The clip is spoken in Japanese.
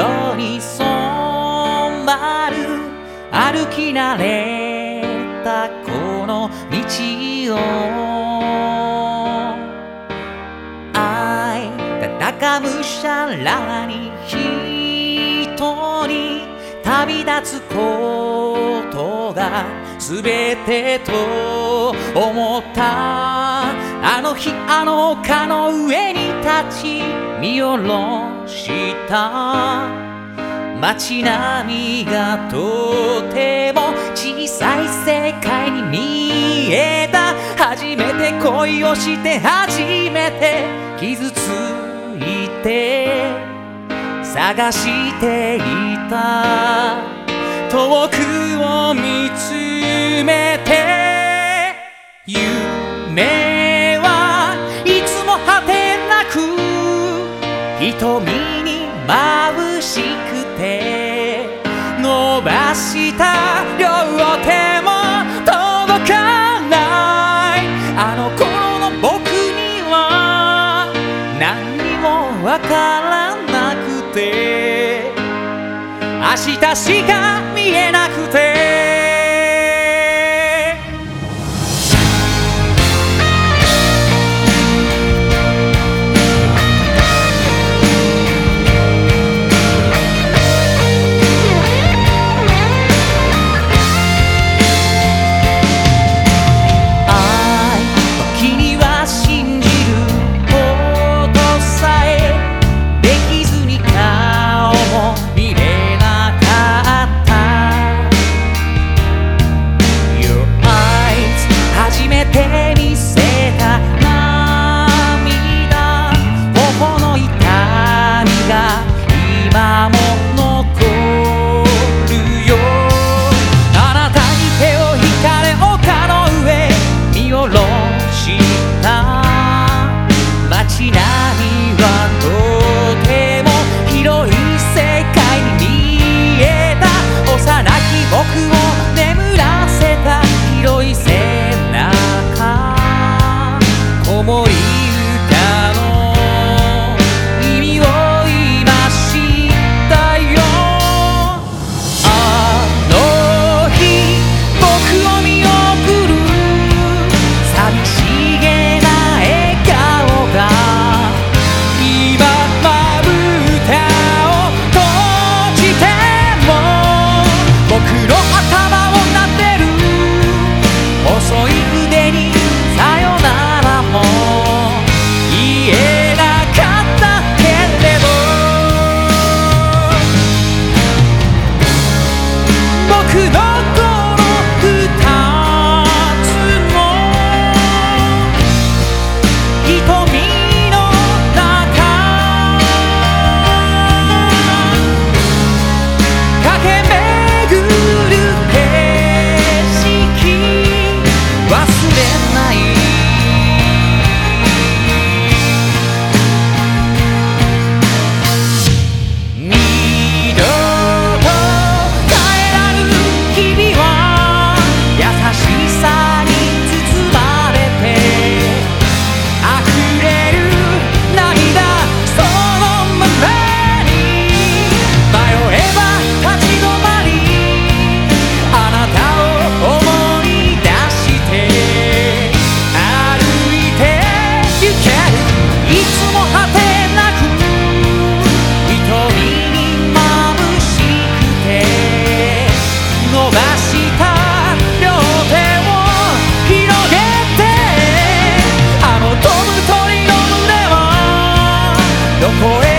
色に染まる歩き慣れたこの道を。愛戦むしゃらに人に旅立つことが全てと思った。あの日あの丘の上に立ち見下ろした街並みがとても小さい世界に見えた。初めて恋をして初めて傷ついて。探していた。遠くを見つめて。瞳に眩しくて伸ばした両手も届かない。あの頃の僕には何にもわからなくて明日しか見えなくて boy